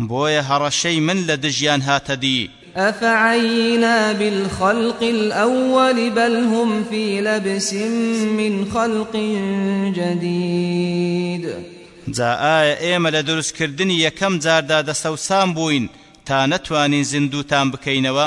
بۆیە هەڕەشەی من لە دژیان هاتە دی. ئەفعەینا بالخەلق الأول بل هم فی لبس من خلق جدید. جا ئایا ئێمە لە دروستکردنی یەکەم جاردا دەسەوسان بووین تا نەتوانین زیندووتان بکەینەوە؟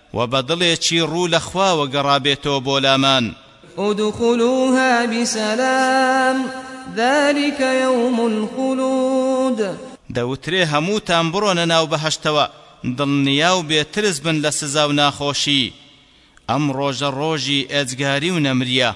وە بە دڵێکی ڕوو لە خواوە گەڕابێتەوە بۆ لامان. ادخلوها بسلام ذلک یوم الخلود. دەوترێ هەمووتان بڕۆنە ناو بەهەشتەوە دڵنیا و بێ ترس بن لە سزا و ناخۆشی، ئەم ڕۆژە ڕۆژی ئێجگاری و نەمریە.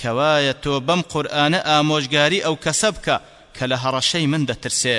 کەوایە تۆ بەم قورئانە ئامۆژگاری ئەو کەسە بکە کە لە هەڕەشەی من دەترسێ.